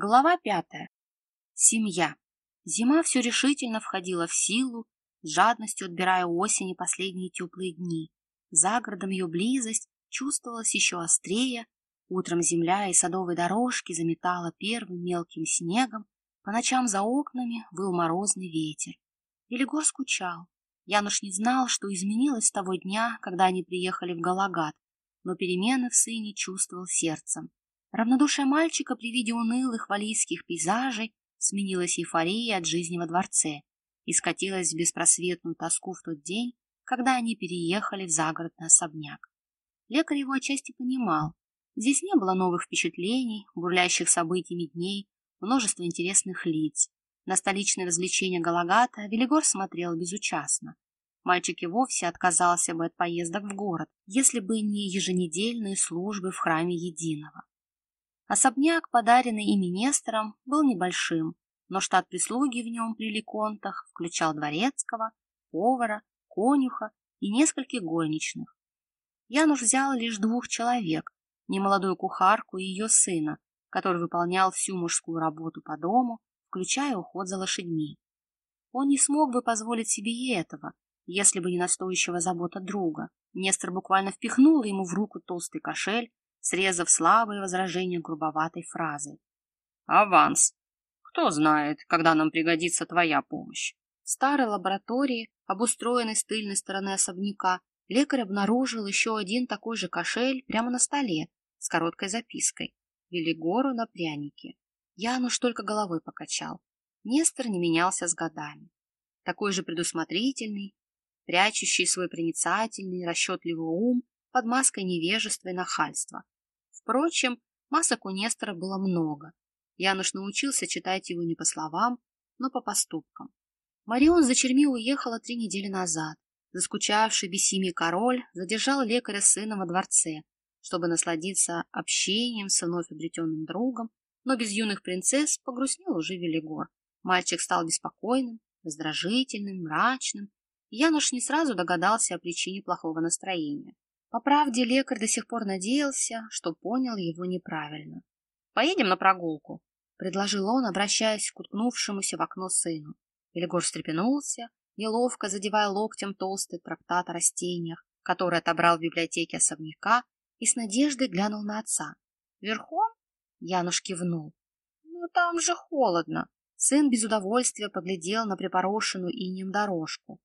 Глава пятая. Семья. Зима все решительно входила в силу, жадностью отбирая осени последние теплые дни. За городом ее близость чувствовалась еще острее. Утром земля и садовые дорожки заметала первым мелким снегом, по ночам за окнами выл морозный ветер. Велигор скучал. Януш не знал, что изменилось с того дня, когда они приехали в Галагат, но перемены в сыне чувствовал сердцем. Равнодушие мальчика при виде унылых валийских пейзажей сменилось эйфорией от жизни во дворце и скатилась в беспросветную тоску в тот день, когда они переехали в загородный особняк. Лекарь его отчасти понимал. Здесь не было новых впечатлений, бурлящих событиями дней, множество интересных лиц. На столичные развлечения Галагата Велигор смотрел безучастно. Мальчик и вовсе отказался бы от поездок в город, если бы не еженедельные службы в храме Единого. Особняк, подаренный ими Нестором, был небольшим, но штат прислуги в нем при Ликонтах включал дворецкого, повара, конюха и нескольких горничных. Януш взял лишь двух человек, немолодую кухарку и ее сына, который выполнял всю мужскую работу по дому, включая уход за лошадьми. Он не смог бы позволить себе и этого, если бы не настойчивая забота друга. Нестор буквально впихнул ему в руку толстый кошель, срезав слабые возражения грубоватой фразой. «Аванс! Кто знает, когда нам пригодится твоя помощь?» В старой лаборатории, обустроенной с тыльной стороны особняка, лекарь обнаружил еще один такой же кошель прямо на столе с короткой запиской «Велигору на пряники». Януш только головой покачал. Нестор не менялся с годами. Такой же предусмотрительный, прячущий свой проницательный, расчетливый ум под маской невежества и нахальства. Впрочем, масок у Нестора было много. Януш научился читать его не по словам, но по поступкам. Марион за Черми уехала три недели назад. Заскучавший без семьи король задержал лекаря сына во дворце, чтобы насладиться общением с вновь обретенным другом, но без юных принцесс погрустнел уже Велигор. Мальчик стал беспокойным, раздражительным, мрачным, Януш не сразу догадался о причине плохого настроения. По правде, лекарь до сих пор надеялся, что понял его неправильно. «Поедем на прогулку», — предложил он, обращаясь к уткнувшемуся в окно сыну. Велигор встрепенулся, неловко задевая локтем толстый трактат о растениях, который отобрал в библиотеке особняка, и с надеждой глянул на отца. «Верхом?» — Януш кивнул. «Ну, там же холодно». Сын без удовольствия поглядел на припорошенную инем дорожку.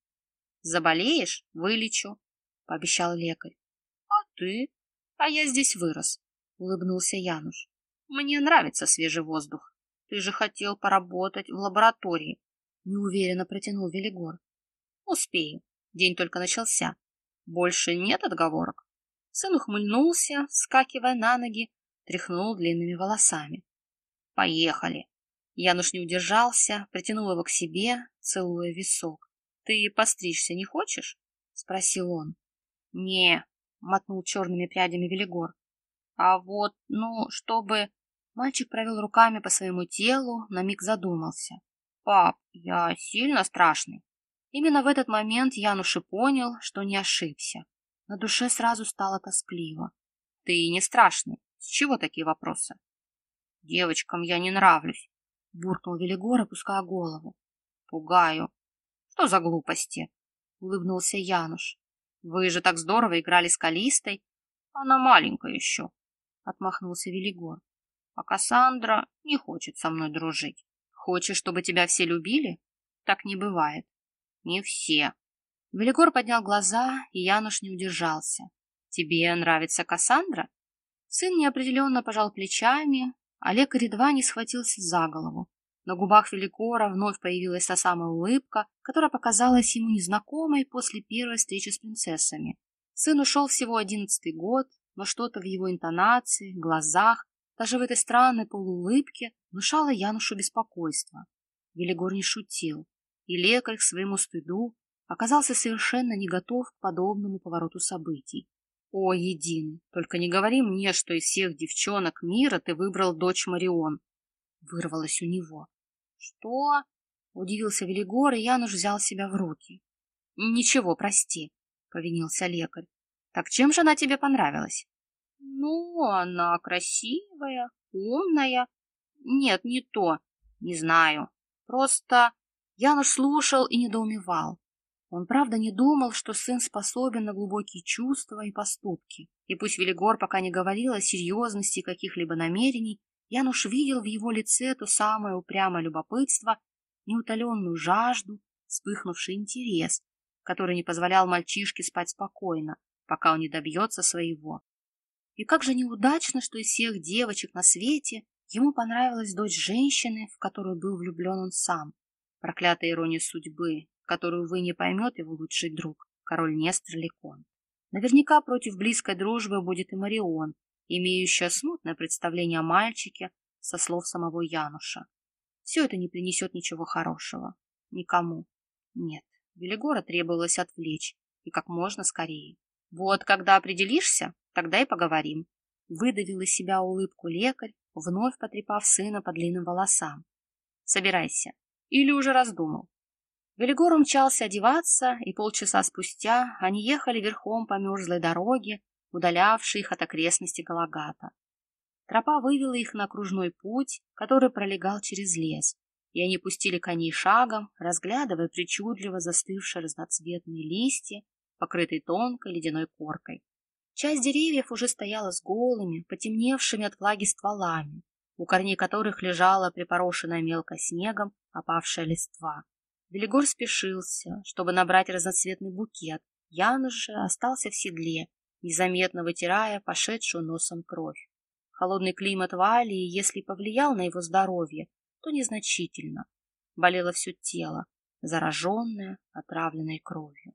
Заболеешь — вылечу, — пообещал лекарь. — ты? А я здесь вырос, — улыбнулся Януш. — Мне нравится свежий воздух. Ты же хотел поработать в лаборатории, — неуверенно протянул Велигор. — Успею. День только начался. Больше нет отговорок. Сын ухмыльнулся, вскакивая на ноги, тряхнул длинными волосами. — Поехали. Януш не удержался, притянул его к себе, целуя висок. Ты постричься не хочешь? Спросил он. Не, мотнул черными прядями Велигор. А вот, ну, чтобы... Мальчик провел руками по своему телу, на миг задумался. Пап, я сильно страшный. Именно в этот момент Януш и понял, что не ошибся. На душе сразу стало тоскливо. Ты не страшный. С чего такие вопросы? Девочкам я не нравлюсь, буркнул Велигор, опуская голову. Пугаю. Что за глупости? Улыбнулся Януш. Вы же так здорово играли с Калистой. Она маленькая еще. Отмахнулся Велигор. А Кассандра не хочет со мной дружить. Хочешь, чтобы тебя все любили? Так не бывает. Не все. Велигор поднял глаза, и Януш не удержался. Тебе нравится Кассандра? Сын неопределенно пожал плечами, а лекарь едва не схватился за голову. На губах Великора вновь появилась та самая улыбка, которая показалась ему незнакомой после первой встречи с принцессами. Сын ушел всего одиннадцатый год, но что-то в его интонации, глазах, даже в этой странной полуулыбке внушало Янушу беспокойство. Велигор не шутил, и лекарь к своему стыду оказался совершенно не готов к подобному повороту событий. «О, единый, только не говори мне, что из всех девчонок мира ты выбрал дочь Марион», — вырвалось у него. «Что?» — удивился Велигор, и Януш взял себя в руки. «Ничего, прости», — повинился лекарь. «Так чем же она тебе понравилась?» «Ну, она красивая, умная, Нет, не то. Не знаю. Просто Януш слушал и недоумевал. Он правда не думал, что сын способен на глубокие чувства и поступки. И пусть Велигор пока не говорил о серьезности каких-либо намерений, Януш видел в его лице то самое упрямое любопытство, неутоленную жажду, вспыхнувший интерес, который не позволял мальчишке спать спокойно, пока он не добьется своего. И как же неудачно, что из всех девочек на свете ему понравилась дочь женщины, в которую был влюблен он сам. Проклятая ирония судьбы, которую вы не поймет его лучший друг, король Нестор Лекон. Наверняка против близкой дружбы будет и Марион, имеющая смутное представление о мальчике со слов самого Януша. Все это не принесет ничего хорошего. Никому. Нет, Велигора требовалось отвлечь, и как можно скорее. Вот когда определишься, тогда и поговорим. Выдавил из себя улыбку лекарь, вновь потрепав сына по длинным волосам. Собирайся. Или уже раздумал? Велигор умчался одеваться, и полчаса спустя они ехали верхом по мерзлой дороге, удалявшей их от окрестностей Галагата. Тропа вывела их на окружной путь, который пролегал через лес, и они пустили коней шагом, разглядывая причудливо застывшие разноцветные листья, покрытые тонкой ледяной коркой. Часть деревьев уже стояла с голыми, потемневшими от влаги стволами, у корней которых лежала припорошенная мелко снегом опавшая листва. Велигор спешился, чтобы набрать разноцветный букет. Януш же остался в седле, незаметно вытирая пошедшую носом кровь. Холодный климат Валии, если повлиял на его здоровье, то незначительно. Болело все тело, зараженное, отравленной кровью.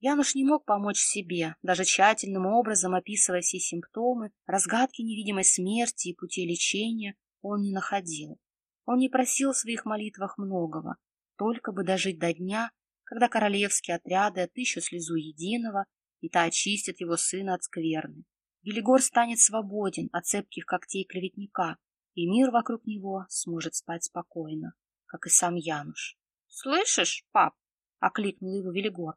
Януш не мог помочь себе, даже тщательным образом описывая все симптомы, разгадки невидимой смерти и пути лечения он не находил. Он не просил в своих молитвах многого, только бы дожить до дня, когда королевские отряды отыщут слезу единого, и та очистит его сына от скверны. Велигор станет свободен от цепких когтей клеветника, и мир вокруг него сможет спать спокойно, как и сам Януш. — Слышишь, пап? — окликнул его Велигор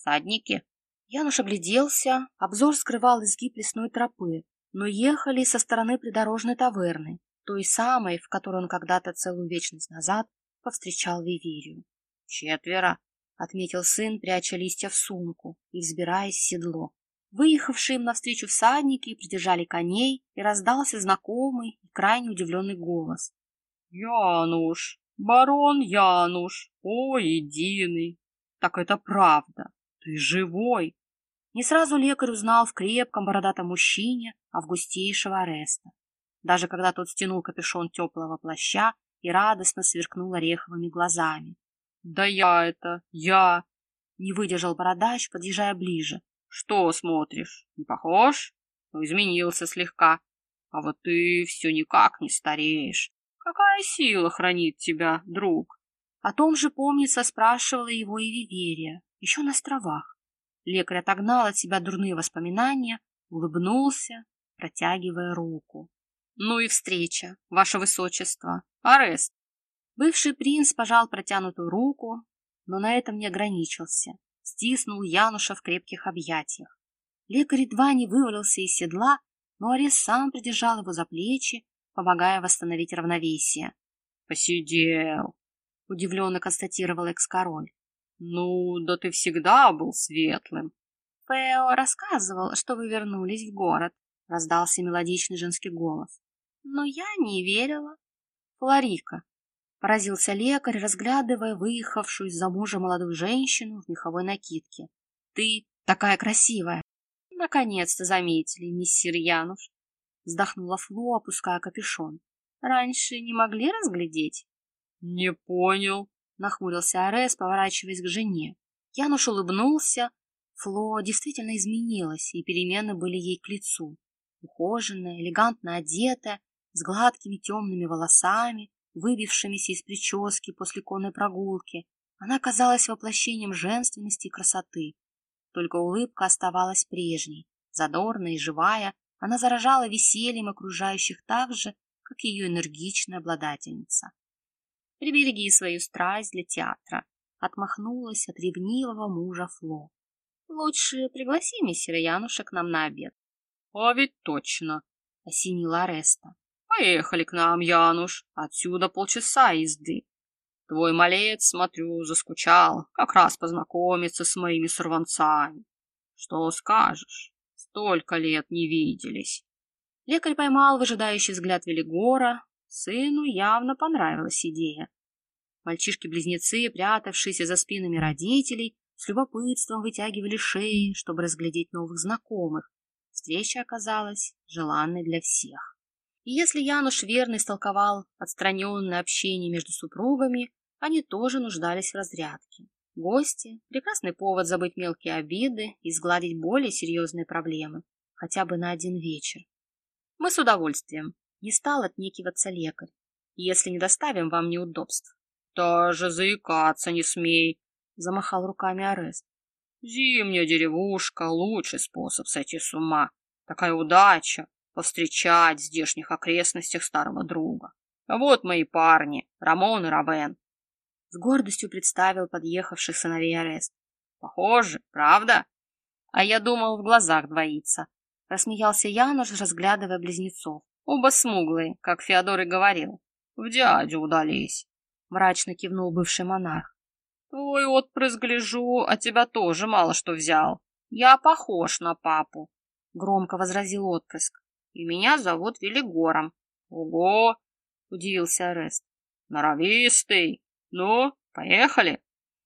всадники. Януш огляделся, обзор скрывал изгиб лесной тропы, но ехали со стороны придорожной таверны, той самой, в которой он когда-то целую вечность назад повстречал Виверию. «Четверо», — отметил сын, пряча листья в сумку и взбираясь в седло. Выехавшие им навстречу всадники придержали коней, и раздался знакомый и крайне удивленный голос. «Януш! Барон Януш! О, единый! Так это правда! Ты живой! Не сразу лекарь узнал в крепком бородатом мужчине августейшего ареста. Даже когда тот стянул капюшон теплого плаща и радостно сверкнул ореховыми глазами. — Да я это, я! — не выдержал бородач, подъезжая ближе. — Что смотришь? Не похож? Ну, изменился слегка. А вот ты все никак не стареешь. Какая сила хранит тебя, друг? О том же, помнится, спрашивала его и Виверия, еще на островах. Лекарь отогнал от себя дурные воспоминания, улыбнулся, протягивая руку. Ну и встреча, ваше высочество. Арест. Бывший принц пожал протянутую руку, но на этом не ограничился. Стиснул Януша в крепких объятиях. Лекарь едва не вывалился из седла, но Арест сам придержал его за плечи, помогая восстановить равновесие. «Посидел», — удивленно констатировал экс-король. «Ну, да ты всегда был светлым». «Фео рассказывал, что вы вернулись в город», — раздался мелодичный женский голос. «Но я не верила». «Флорика», — поразился лекарь, разглядывая выехавшую из-за мужа молодую женщину в меховой накидке. «Ты такая красивая!» «Наконец-то заметили, миссир Януш!» — вздохнула Фло, опуская капюшон. «Раньше не могли разглядеть?» «Не понял», нахмурился Арес, поворачиваясь к жене. Януш улыбнулся. Фло действительно изменилась, и перемены были ей к лицу. Ухоженная, элегантно одетая, с гладкими темными волосами, выбившимися из прически после конной прогулки, она казалась воплощением женственности и красоты. Только улыбка оставалась прежней, задорная и живая, она заражала весельем окружающих так же, как ее энергичная обладательница. Прибереги свою страсть для театра, отмахнулась от ревнивого мужа Фло. Лучше пригласи мистера Януша к нам на обед. — А ведь точно, — осенила Ареста. — Поехали к нам, Януш, отсюда полчаса езды. Твой малец, смотрю, заскучал, как раз познакомиться с моими сорванцами. Что скажешь? Столько лет не виделись. Лекарь поймал выжидающий взгляд Велигора. Сыну явно понравилась идея. Мальчишки-близнецы, прятавшиеся за спинами родителей, с любопытством вытягивали шеи, чтобы разглядеть новых знакомых. Встреча оказалась желанной для всех. И если Януш верно истолковал отстраненное общение между супругами, они тоже нуждались в разрядке. Гости – прекрасный повод забыть мелкие обиды и сгладить более серьезные проблемы, хотя бы на один вечер. Мы с удовольствием. Не стал отнекиваться лекарь. Если не доставим вам неудобств. Даже заикаться не смей, замахал руками Арест. Зимняя деревушка — лучший способ сойти с ума. Такая удача — повстречать в здешних окрестностях старого друга. Вот мои парни, Рамон и Равен. С гордостью представил подъехавших сыновей Арест. Похоже, правда? А я думал, в глазах двоится. Рассмеялся Януш, разглядывая близнецов. Оба смуглые, как Феодор и говорил. В дядю удались. Мрачно кивнул бывший монарх. Твой отпрыск гляжу, а тебя тоже мало что взял. Я похож на папу, громко возразил отпрыск. И меня зовут Велигором. Ого, удивился Арест. Норовистый. Ну, поехали.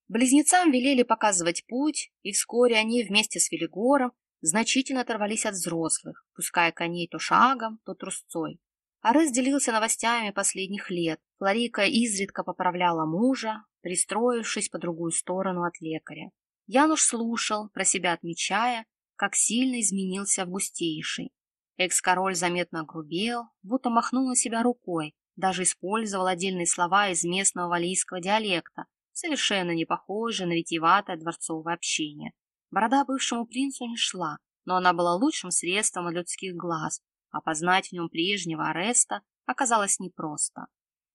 Близнецам велели показывать путь, и вскоре они вместе с Велигором значительно оторвались от взрослых, пуская коней то шагом, то трусцой. Арес делился новостями последних лет. Флорика изредка поправляла мужа, пристроившись по другую сторону от лекаря. Януш слушал, про себя отмечая, как сильно изменился Августейший. Экс-король заметно грубел, будто махнул на себя рукой, даже использовал отдельные слова из местного валийского диалекта, совершенно не похожие на витиеватое дворцовое общение. Борода бывшему принцу не шла, но она была лучшим средством от людских глаз, Опознать в нем прежнего ареста оказалось непросто.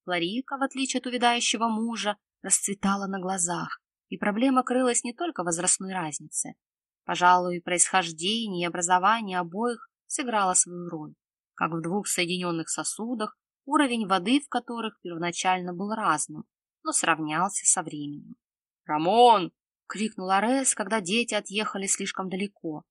Флорика, в отличие от увядающего мужа, расцветала на глазах, и проблема крылась не только в возрастной разнице. Пожалуй, происхождение и образование обоих сыграло свою роль. Как в двух соединенных сосудах, уровень воды в которых первоначально был разным, но сравнялся со временем. «Рамон!» — крикнул Арес, когда дети отъехали слишком далеко.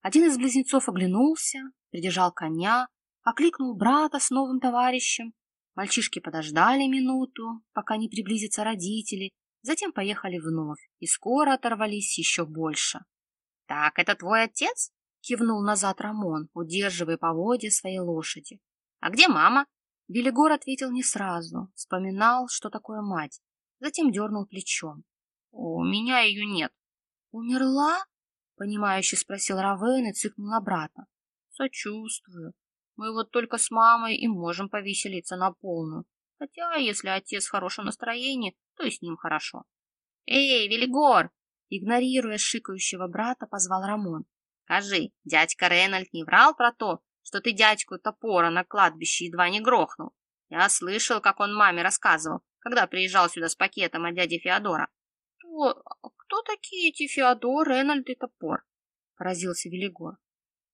Один из близнецов оглянулся, придержал коня, окликнул брата с новым товарищем. Мальчишки подождали минуту, пока не приблизятся родители, затем поехали вновь и скоро оторвались еще больше. — Так, это твой отец? — кивнул назад Рамон, удерживая поводья своей лошади. — А где мама? Белигор ответил не сразу, вспоминал, что такое мать, затем дернул плечом. — У меня ее нет. — Умерла? — понимающе спросил Равен и цыкнул брата. Сочувствую. Мы вот только с мамой и можем повеселиться на полную. Хотя, если отец в хорошем настроении, то и с ним хорошо. Эй, Велигор! Игнорируя шикающего брата, позвал Рамон. Скажи, дядька Рейнольд не врал про то, что ты дядьку топора на кладбище едва не грохнул? Я слышал, как он маме рассказывал, когда приезжал сюда с пакетом от дяди Феодора. Кто, кто такие эти Феодор, Рейнольд и топор? Поразился Велигор.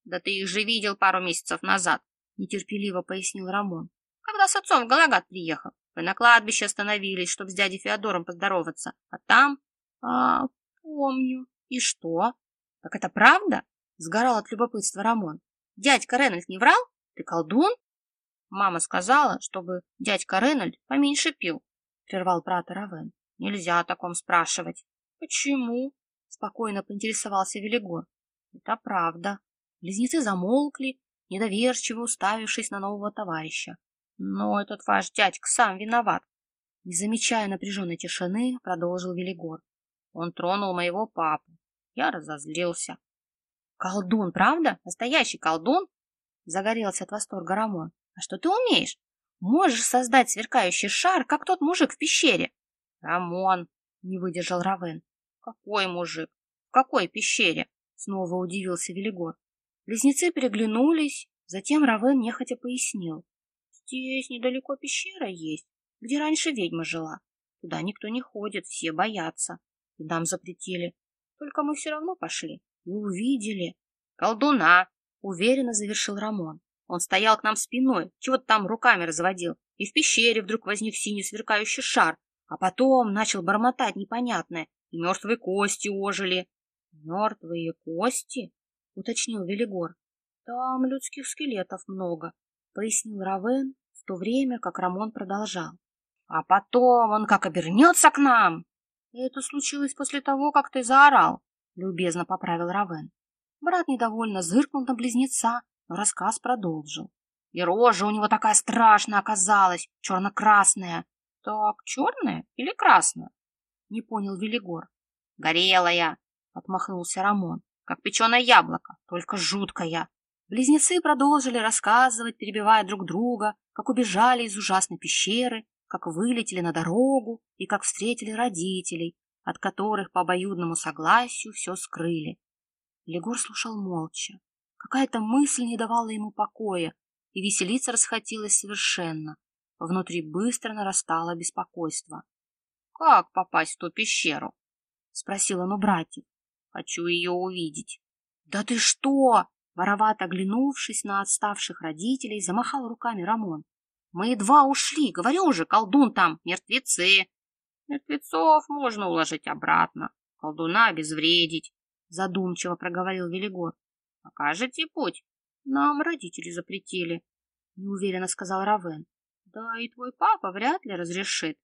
Да ты их же видел пару месяцев назад, нетерпеливо пояснил Рамон. Когда с отцом в Галагат приехал. Вы на кладбище остановились, чтобы с дядей Феодором поздороваться. А там... А, помню. И что? Так это правда? Сгорал от любопытства Рамон. Дядька Ренальд не врал? Ты колдун? Мама сказала, чтобы дядька Ренальд поменьше пил, прервал брата Равен. Нельзя о таком спрашивать. Почему? Спокойно поинтересовался Велигор. Это правда, Близнецы замолкли, недоверчиво уставившись на нового товарища. Но этот ваш дядька сам виноват. Не замечая напряженной тишины, продолжил Велигор. Он тронул моего папу. Я разозлился. Колдун, правда? Настоящий колдун? Загорелся от восторга Рамон. А что ты умеешь? Можешь создать сверкающий шар, как тот мужик в пещере. Рамон, не выдержал Равен. Какой мужик? В какой пещере? Снова удивился Велигор. Близнецы переглянулись, затем Равен нехотя пояснил. Здесь недалеко пещера есть, где раньше ведьма жила. Туда никто не ходит, все боятся. И нам запретили. Только мы все равно пошли и увидели. Колдуна, уверенно завершил Рамон. Он стоял к нам спиной, чего-то там руками разводил, и в пещере вдруг возник синий сверкающий шар, а потом начал бормотать непонятное, и мертвые кости ожили. — Мертвые кости? — уточнил Велигор. — Там людских скелетов много, — пояснил Равен, в то время как Рамон продолжал. — А потом он как обернется к нам! — Это случилось после того, как ты заорал, — любезно поправил Равен. Брат недовольно зыркнул на близнеца, но рассказ продолжил. И рожа у него такая страшная оказалась, черно-красная. Так, черная или красная? Не понял Велигор. Горелая, отмахнулся Рамон, как печеное яблоко, только жуткая. Близнецы продолжили рассказывать, перебивая друг друга, как убежали из ужасной пещеры, как вылетели на дорогу и как встретили родителей, от которых по обоюдному согласию все скрыли. Легор слушал молча. Какая-то мысль не давала ему покоя, и веселиться расхотелось совершенно. Внутри быстро нарастало беспокойство. — Как попасть в ту пещеру? — спросил он у братьев. — Хочу ее увидеть. — Да ты что? — воровато оглянувшись на отставших родителей, замахал руками Рамон. — Мы едва ушли, говорю же, колдун там, мертвецы. — Мертвецов можно уложить обратно, колдуна обезвредить, — задумчиво проговорил Велигор. — Покажете путь? Нам родители запретили, — неуверенно сказал Равен. — Да и твой папа вряд ли разрешит.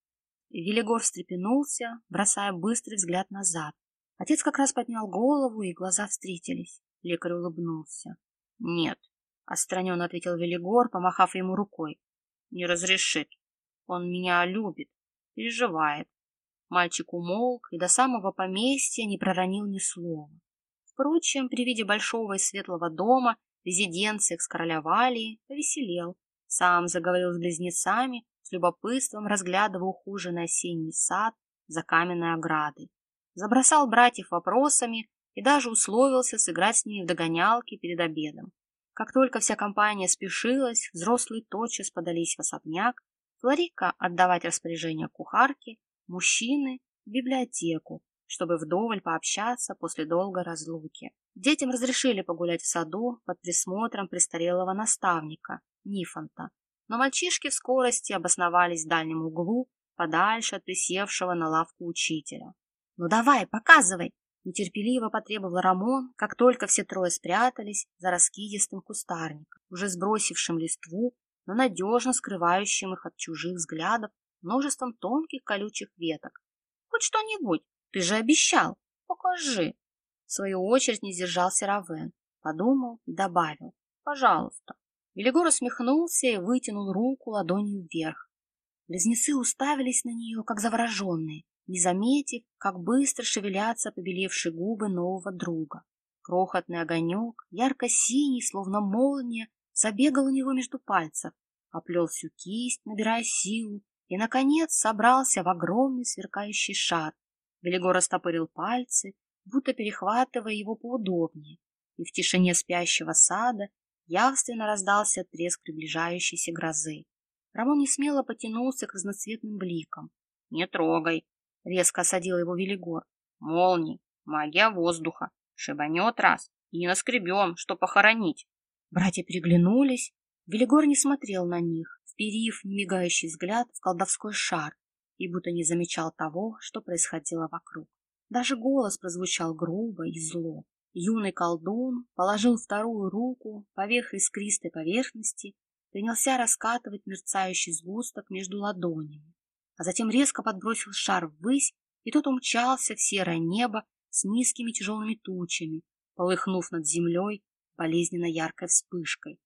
Велигор встрепенулся, бросая быстрый взгляд назад. Отец как раз поднял голову, и глаза встретились. Лекарь улыбнулся. — Нет, — отстраненно ответил Велигор, помахав ему рукой. — Не разрешит. Он меня любит, переживает. Мальчик умолк и до самого поместья не проронил ни слова. Впрочем, при виде большого и светлого дома, резиденции с короля Валии, повеселел. Сам заговорил с близнецами, с любопытством разглядывая ухоженный осенний сад за каменной оградой. Забросал братьев вопросами и даже условился сыграть с ними в догонялки перед обедом. Как только вся компания спешилась, взрослые тотчас подались в особняк, Флорика отдавать распоряжение кухарке, мужчины в библиотеку, чтобы вдоволь пообщаться после долгой разлуки. Детям разрешили погулять в саду под присмотром престарелого наставника, Нифонта, но мальчишки в скорости обосновались в дальнем углу, подальше от присевшего на лавку учителя. «Ну давай, показывай!» — нетерпеливо потребовал Рамон, как только все трое спрятались за раскидистым кустарником, уже сбросившим листву, но надежно скрывающим их от чужих взглядов множеством тонких колючих веток. Хоть что-нибудь, ты же обещал, покажи. В свою очередь не сдержался Равен, подумал и добавил, пожалуйста. Велигор усмехнулся и вытянул руку ладонью вверх. Близнецы уставились на нее, как завороженные, не заметив, как быстро шевелятся побелевшие губы нового друга. Крохотный огонек, ярко-синий, словно молния, забегал у него между пальцев, оплел всю кисть, набирая силу, и, наконец, собрался в огромный сверкающий шар. Велигор растопырил пальцы, будто перехватывая его поудобнее, и в тишине спящего сада явственно раздался треск приближающейся грозы. Рамон не смело потянулся к разноцветным бликам. — Не трогай! — резко осадил его Велигор. — Молнии, магия воздуха, шибанет раз, и не наскребем, что похоронить. Братья переглянулись. Велигор не смотрел на них, вперив немигающий взгляд в колдовской шар и будто не замечал того, что происходило вокруг. Даже голос прозвучал грубо и зло. Юный колдун положил вторую руку поверх искристой поверхности, принялся раскатывать мерцающий сгусток между ладонями, а затем резко подбросил шар ввысь, и тот умчался в серое небо с низкими тяжелыми тучами, полыхнув над землей болезненно яркой вспышкой.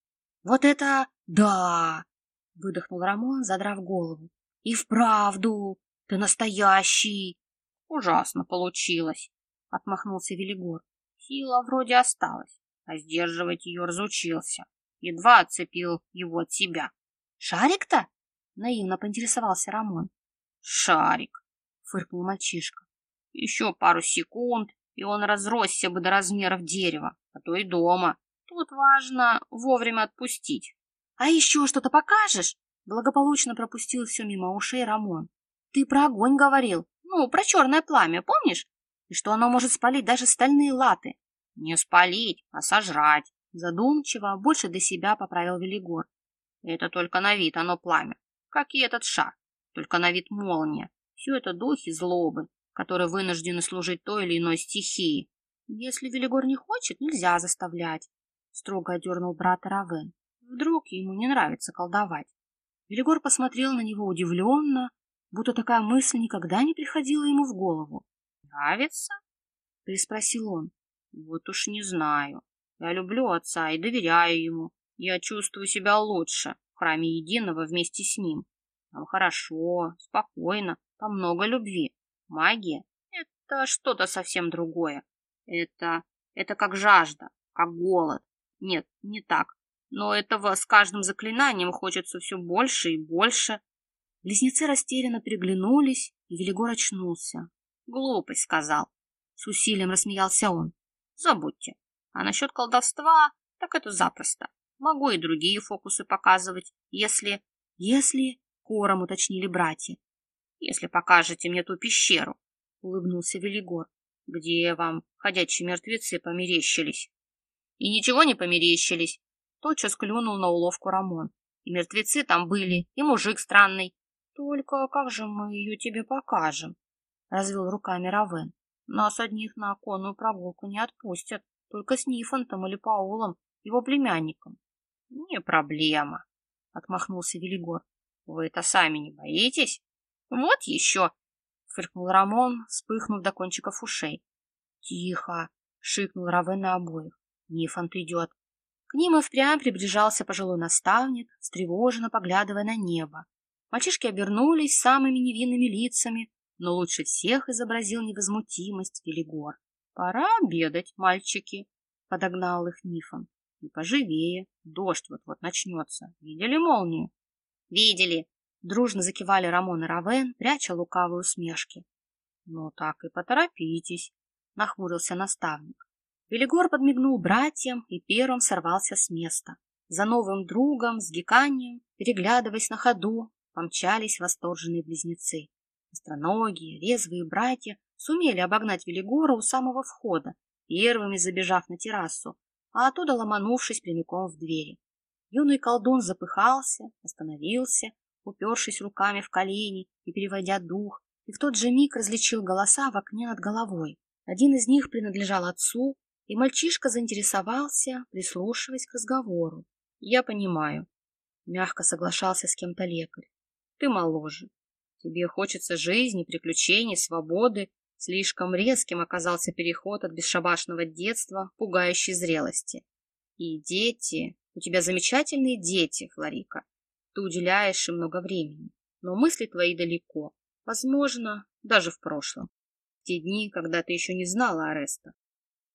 «Вот это да!» — выдохнул Рамон, задрав голову. — И вправду, ты настоящий! — Ужасно получилось, — отмахнулся Велигор. Сила вроде осталась, а сдерживать ее разучился. Едва отцепил его от себя. — Шарик-то? — наивно поинтересовался Рамон. — Шарик, — фыркнул мальчишка. — Еще пару секунд, и он разросся бы до размеров дерева, а то и дома. Тут важно вовремя отпустить. А еще что-то покажешь? Благополучно пропустил все мимо ушей Рамон. Ты про огонь говорил. Ну, про черное пламя, помнишь? И что оно может спалить даже стальные латы. Не спалить, а сожрать. Задумчиво, больше для себя поправил Велигор. Это только на вид оно пламя, как и этот шар, только на вид молния. Все это духи злобы, которые вынуждены служить той или иной стихии. Если Велигор не хочет, нельзя заставлять, строго одернул брата Равен. Вдруг ему не нравится колдовать. Велигор посмотрел на него удивленно, будто такая мысль никогда не приходила ему в голову. «Нравится?» — переспросил он. «Вот уж не знаю. Я люблю отца и доверяю ему. Я чувствую себя лучше в храме единого вместе с ним. Там хорошо, спокойно, там много любви. Магия — это что-то совсем другое. Это... это как жажда, как голод. Нет, не так. Но этого с каждым заклинанием хочется все больше и больше. Близнецы растерянно переглянулись, и Велигор очнулся. Глупость сказал. С усилием рассмеялся он. Забудьте. А насчет колдовства, так это запросто. Могу и другие фокусы показывать, если... Если... Хором уточнили братья. Если покажете мне ту пещеру, улыбнулся Велигор, где вам ходячие мертвецы померещились. И ничего не померещились. Тотчас клюнул на уловку Рамон. И мертвецы там были, и мужик странный. Только как же мы ее тебе покажем? Развел руками Равен. Нас одних на конную прогулку не отпустят, только с Нифонтом или Паулом, его племянником. Не проблема, отмахнулся Велигор. Вы это сами не боитесь? Вот еще, фыркнул Рамон, вспыхнув до кончиков ушей. Тихо, шикнул Равен на обоих. Нифонт идет. К ним и впрямь приближался пожилой наставник, встревоженно поглядывая на небо. Мальчишки обернулись самыми невинными лицами, но лучше всех изобразил невозмутимость Велигор. «Пора обедать, мальчики», — подогнал их Нифон. «И поживее, дождь вот-вот начнется. Видели молнию?» «Видели!» — дружно закивали Рамон и Равен, пряча лукавые усмешки. «Ну так и поторопитесь», — нахмурился наставник. Велигор подмигнул братьям и первым сорвался с места. За новым другом, с гиканием, переглядываясь на ходу, помчались восторженные близнецы. Остроногие, резвые братья сумели обогнать Велигора у самого входа, первыми забежав на террасу, а оттуда ломанувшись прямиком в двери. Юный колдун запыхался, остановился, упершись руками в колени и переводя дух, и в тот же миг различил голоса в окне над головой. Один из них принадлежал отцу, и мальчишка заинтересовался, прислушиваясь к разговору. «Я понимаю», — мягко соглашался с кем-то лекарь. «Ты моложе. Тебе хочется жизни, приключений, свободы. Слишком резким оказался переход от бесшабашного детства к пугающей зрелости. И дети, у тебя замечательные дети, Флорика. Ты уделяешь им много времени, но мысли твои далеко, возможно, даже в прошлом. В те дни, когда ты еще не знала Ареста.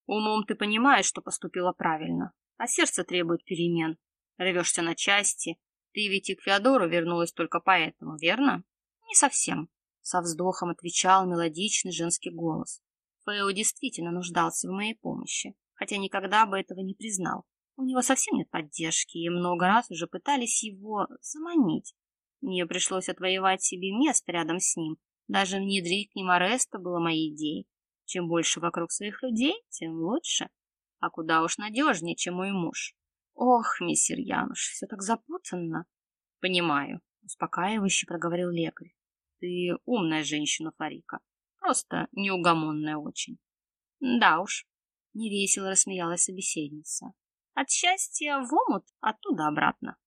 Умом ты понимаешь, что поступила правильно, а сердце требует перемен. Рвешься на части. Ты ведь и к Феодору вернулась только поэтому, верно? Не совсем. Со вздохом отвечал мелодичный женский голос. Фео действительно нуждался в моей помощи, хотя никогда бы этого не признал. У него совсем нет поддержки, и много раз уже пытались его заманить. Мне пришлось отвоевать себе место рядом с ним. Даже внедрить к ним ареста было моей идеей. Чем больше вокруг своих людей, тем лучше. А куда уж надежнее, чем мой муж. Ох, миссир Януш, все так запутанно. Понимаю, успокаивающе проговорил лекарь. Ты умная женщина, Фарика. Просто неугомонная очень. Да уж, невесело рассмеялась собеседница. От счастья в омут, оттуда обратно.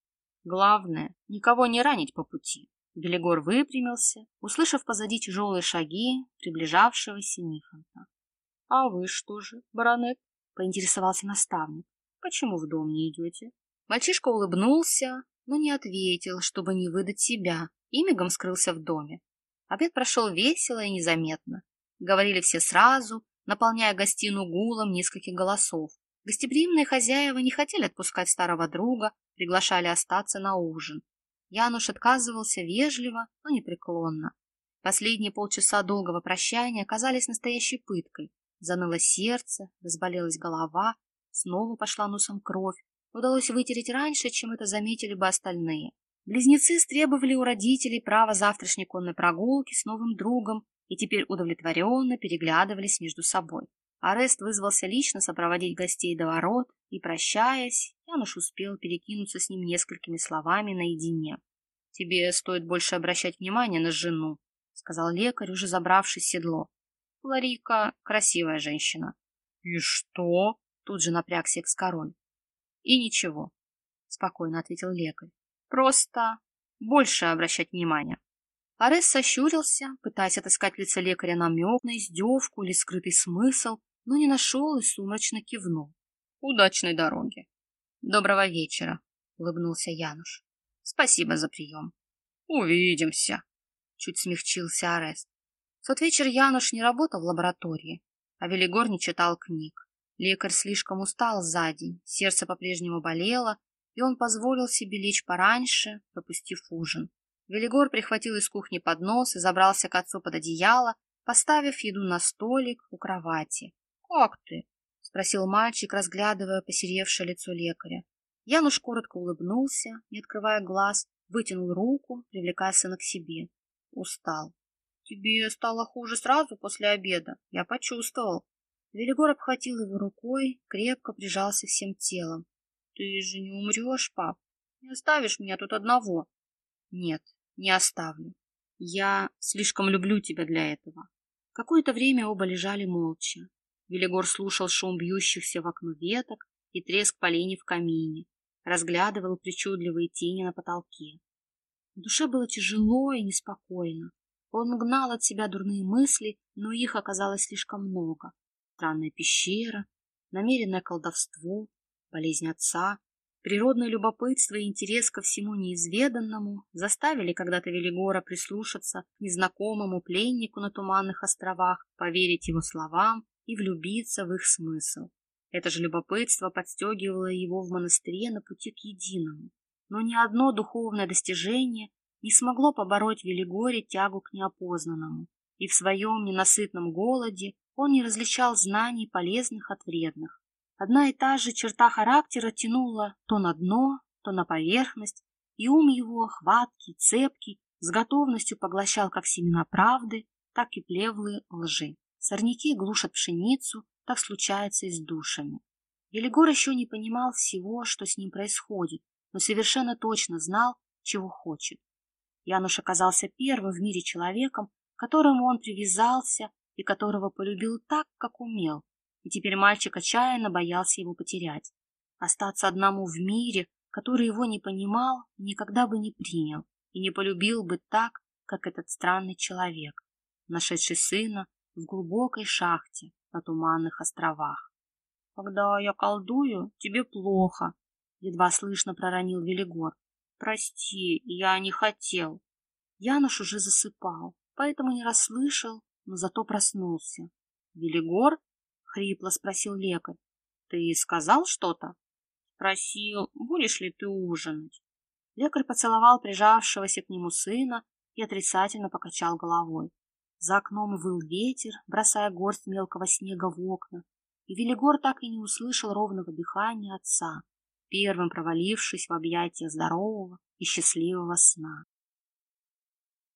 Главное, никого не ранить по пути. Белигор выпрямился, услышав позади тяжелые шаги приближавшегося Нифонта. — А вы что же, баронет? — поинтересовался наставник. — Почему в дом не идете? Мальчишка улыбнулся, но не ответил, чтобы не выдать себя, и мигом скрылся в доме. Обед прошел весело и незаметно. Говорили все сразу, наполняя гостиную гулом нескольких голосов. Гостеприимные хозяева не хотели отпускать старого друга, приглашали остаться на ужин. Януш отказывался вежливо, но непреклонно. Последние полчаса долгого прощания оказались настоящей пыткой. Заныло сердце, разболелась голова, снова пошла носом кровь. Удалось вытереть раньше, чем это заметили бы остальные. Близнецы стребовали у родителей право завтрашней конной прогулки с новым другом и теперь удовлетворенно переглядывались между собой. Арест вызвался лично сопроводить гостей до ворот, и, прощаясь, Януш успел перекинуться с ним несколькими словами наедине. «Тебе стоит больше обращать внимание на жену», — сказал лекарь, уже забравшись седло. «Ларика — красивая женщина». «И что?» — тут же напрягся экс-король. «И ничего», — спокойно ответил лекарь. «Просто больше обращать внимание». Арес сощурился, пытаясь отыскать в лице лекаря намек на издевку или скрытый смысл, но не нашел и сумрачно кивнул. «Удачной дороги!» «Доброго вечера!» — улыбнулся Януш. «Спасибо за прием!» «Увидимся!» — чуть смягчился Арест. В тот вечер Януш не работал в лаборатории, а Велигор не читал книг. Лекарь слишком устал за день, сердце по-прежнему болело, и он позволил себе лечь пораньше, пропустив ужин. Велигор прихватил из кухни поднос и забрался к отцу под одеяло, поставив еду на столик у кровати. «Как ты?» — спросил мальчик, разглядывая посеревшее лицо лекаря. Януш коротко улыбнулся, не открывая глаз, вытянул руку, привлекая сына к себе. Устал. «Тебе стало хуже сразу после обеда. Я почувствовал». Велигор обхватил его рукой, крепко прижался всем телом. «Ты же не умрешь, пап? Не оставишь меня тут одного?» «Нет, не оставлю. Я слишком люблю тебя для этого. Какое-то время оба лежали молча. Велигор слушал шум бьющихся в окно веток и треск поленьев в камине, разглядывал причудливые тени на потолке. В душе было тяжело и неспокойно. Он гнал от себя дурные мысли, но их оказалось слишком много. Странная пещера, намеренное колдовство, болезнь отца, Природное любопытство и интерес ко всему неизведанному заставили когда-то Велигора прислушаться к незнакомому пленнику на Туманных островах, поверить его словам и влюбиться в их смысл. Это же любопытство подстегивало его в монастыре на пути к единому. Но ни одно духовное достижение не смогло побороть Велигоре тягу к неопознанному, и в своем ненасытном голоде он не различал знаний полезных от вредных. Одна и та же черта характера тянула то на дно, то на поверхность, и ум его, хваткий, цепкий, с готовностью поглощал как семена правды, так и плевлы лжи. Сорняки глушат пшеницу, так случается и с душами. Елигор еще не понимал всего, что с ним происходит, но совершенно точно знал, чего хочет. Януш оказался первым в мире человеком, к которому он привязался и которого полюбил так, как умел, и теперь мальчик отчаянно боялся его потерять. Остаться одному в мире, который его не понимал, никогда бы не принял и не полюбил бы так, как этот странный человек, нашедший сына в глубокой шахте на Туманных островах. «Когда я колдую, тебе плохо», — едва слышно проронил Велигор. «Прости, я не хотел». Януш уже засыпал, поэтому не расслышал, но зато проснулся. Велигор хрипло спросил лекарь. Ты сказал что-то? Спросил, будешь ли ты ужинать? Лекарь поцеловал прижавшегося к нему сына и отрицательно покачал головой. За окном выл ветер, бросая горсть мелкого снега в окна, и Велигор так и не услышал ровного дыхания отца, первым провалившись в объятия здорового и счастливого сна.